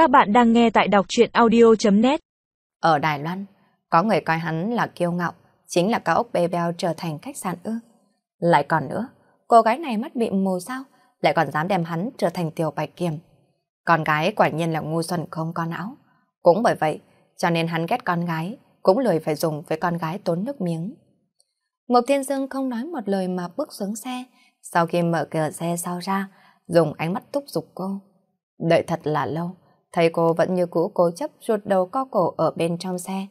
Các bạn đang nghe tại đọc truyện audio.net Ở Đài Loan, có người coi hắn là kiêu ngạo, chính là cao ốc bê bèo trở thành khách sạn ư. Lại còn nữa, cô gái này mắt bị mù sao, lại còn dám đem hắn trở thành tiểu bạch kiềm Con gái quả nhiên là ngu xuẩn không có não. Cũng bởi vậy, cho nên hắn ghét con gái, cũng lười phải dùng với con gái tốn nước miếng. Mộc Thiên Dương không nói một lời mà bước xuống xe, sau khi mở cửa xe sau ra, dùng ánh mắt thúc giục cô. Đợi thật là lâu, thấy cô vẫn như cũ cố chấp rụt đầu co cổ ở bên trong xe.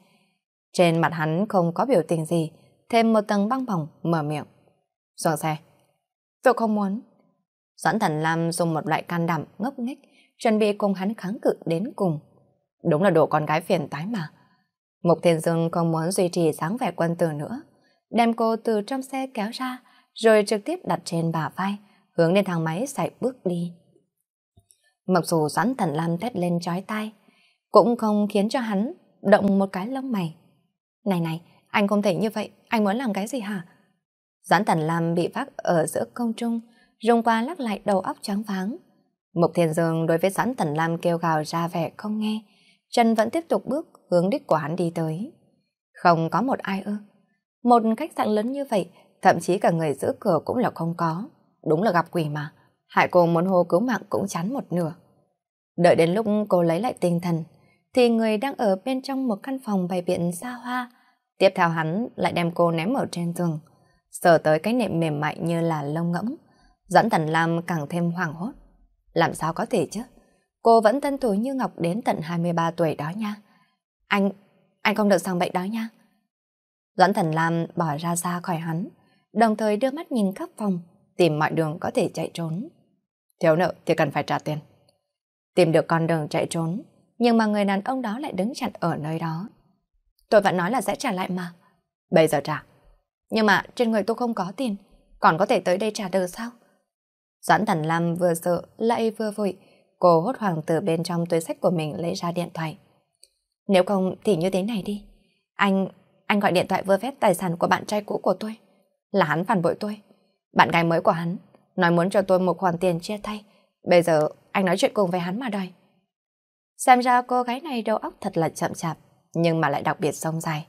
Trên mặt hắn không có biểu tình gì, thêm một tầng băng bỏng mở miệng. Xuống xe. Tôi không muốn. Doãn Thần Lam dùng một loại can đảm ngốc nghếch, chuẩn bị cùng hắn kháng cự đến cùng. Đúng là đồ con gái phiền tái mà. Mục Thiên Dương không muốn duy trì dáng vẻ quân tử nữa, đem cô từ trong xe kéo ra, rồi trực tiếp đặt trên bả vai, hướng lên thang máy chạy bước đi. Mặc dù Doãn Thần Lam thét lên chói tai, cũng không khiến cho hắn động một cái lông mày. Này này, anh không thể như vậy, anh muốn làm cái gì hả? Doãn Thần Lam bị vác ở giữa công trung, rung qua lắc lại đầu óc trắng váng. Mục Thiên Dương đối với Doãn Thần Lam kêu gào ra vẻ không nghe, Trần vẫn tiếp tục bước hướng đích của hắn đi tới. Không có một ai ư. Một khách sạn lớn như vậy, thậm chí cả người giữ cửa cũng là không có. Đúng là gặp quỷ mà. Hại cô muốn hô cứu mạng cũng chán một nửa. Đợi đến lúc cô lấy lại tinh thần, thì người đang ở bên trong một căn phòng bày biện xa hoa. Tiếp theo hắn lại đem cô ném ở trên giường, sờ tới cái nệm mềm mại như là lông ngỗng. Dẫn Tần Lam càng thêm hoảng hốt. Làm sao có thể chứ? Cô vẫn tân thủ như Ngọc đến tận 23 tuổi đó nha. Anh, anh không được sang bệnh đó nha. Doãn Thần Lam bỏ ra xa khỏi hắn, đồng thời đưa mắt nhìn khắp phòng, tìm mọi đường có thể chạy trốn. Thiếu nợ thì cần phải trả tiền. Tìm được con đường chạy trốn, nhưng mà người đàn ông đó lại đứng chặt ở nơi đó. Tôi vẫn nói là sẽ trả lại mà. Bây giờ trả. Nhưng mà trên người tôi không có tiền, còn có thể tới đây trả được sao? Doãn Thần Lam vừa sợ lại vừa vội, cô hốt hoảng từ bên trong túi sách của mình lấy ra điện thoại. Nếu không thì như thế này đi. Anh, anh gọi điện thoại vơ vét tài sản của bạn trai cũ của tôi. Là hắn phản bội tôi. Bạn gái mới của hắn nói muốn cho tôi một khoản tiền chia tay. Bây giờ anh nói chuyện cùng với hắn mà đòi. Xem ra cô gái này đầu óc thật là chậm chạp, nhưng mà lại đặc biệt sông dài.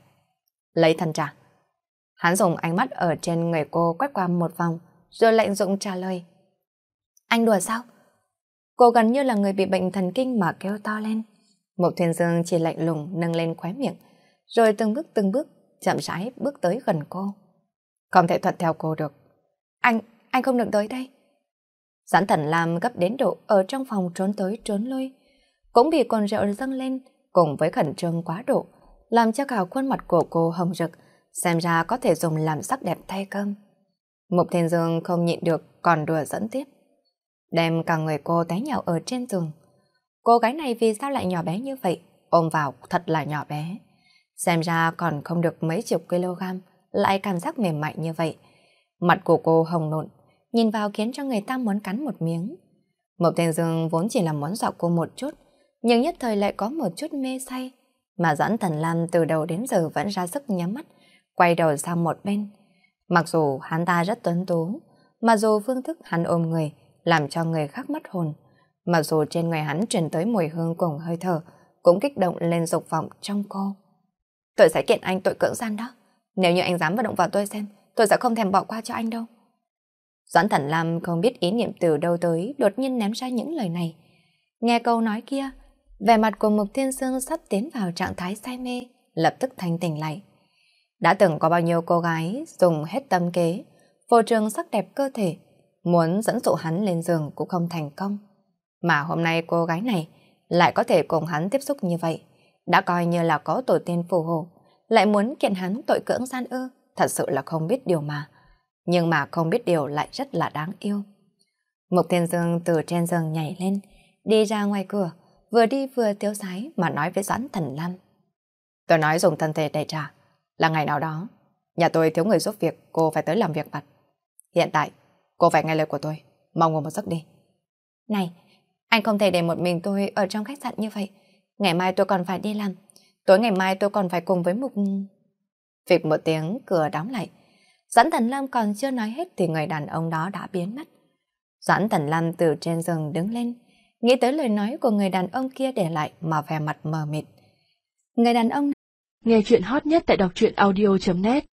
Lấy thân trả. Hắn dùng ánh mắt ở trên người cô quét qua một vòng, rồi lạnh dụng trả lời. Anh đùa sao? Cô gần như là người bị bệnh thần kinh mà kêu to lên. Một thuyền dương chỉ lạnh lùng nâng lên khóe miệng, rồi từng bước từng bước chậm rãi bước tới gần cô. Không thể thuận theo cô được. Anh, anh không được tới đây. Giãn thần làm gấp đến độ ở trong phòng trốn tới trốn lui. Cũng bị cồn rượu dâng lên cùng với khẩn trương quá độ, làm cho cả khuôn mặt của cô hồng rực, xem ra có thể dùng làm sắc đẹp thay cơm. Mục Thiên Dương không nhịn được còn đùa dẫn tiếp. Đem cả người cô té nhào ở trên giường. Cô gái này vì sao lại nhỏ bé như vậy? Ôm vào thật là nhỏ bé. Xem ra còn không được mấy chục kg, lại cảm giác mềm mại như vậy. Mặt của cô hồng nộn, nhìn vào khiến cho người ta muốn cắn một miếng. Mộc Thiên Dương vốn chỉ là muốn dọa cô một chút, nhưng nhất thời lại có một chút mê say. Mà Doãn Thần Lam từ đầu đến giờ vẫn ra sức nhắm mắt, quay đầu sang một bên. Mặc dù hắn ta rất tuấn tú, mà dù phương thức hắn ôm người, làm cho người khác mất hồn. Mặc dù trên người hắn truyền tới mùi hương cùng hơi thở, cũng kích động lên dục vọng trong cô. Tôi sẽ kiện anh tội cưỡng gian đó. Nếu như anh dám vào động vào tôi xem, tôi sẽ không thèm bỏ qua cho anh đâu. Doãn Thần Lam không biết ý niệm từ đâu tới, đột nhiên ném ra những lời này. Nghe câu nói kia, vẻ mặt của Mục Thiên Sương sắp tiến vào trạng thái say mê, lập tức thanh tỉnh lại. Đã từng có bao nhiêu cô gái dùng hết tâm kế, vô trường sắc đẹp cơ thể, muốn dẫn dụ hắn lên giường cũng không thành công. Mà hôm nay cô gái này lại có thể cùng hắn tiếp xúc như vậy, đã coi như là có tổ tiên phù hộ, lại muốn kiện hắn tội cưỡng gian ư, thật sự là không biết điều mà. Nhưng mà không biết điều lại rất là đáng yêu. Mục Thiên Dương từ trên giường nhảy lên, đi ra ngoài cửa, vừa đi vừa tiêu sái mà nói với Doãn Thần Lam. Tôi nói dùng thân thể để trả, là ngày nào đó, nhà tôi thiếu người giúp việc, cô phải tới làm việc mặt. Hiện tại, cô phải nghe lời của tôi, mau ngủ một giấc đi. Này, anh không thể để một mình tôi ở trong khách sạn như vậy. Ngày mai tôi còn phải đi làm. Tối ngày mai tôi còn phải cùng với Mục... Việc một tiếng cửa đóng lại. Doãn Thần Lam còn chưa nói hết thì người đàn ông đó đã biến mất. Doãn Thần Lam từ trên giường đứng lên, nghĩ tới lời nói của người đàn ông kia để lại mà vẻ mặt mờ mịt. Người đàn ông Nghe chuyện hot nhất tại đọc truyện audio.net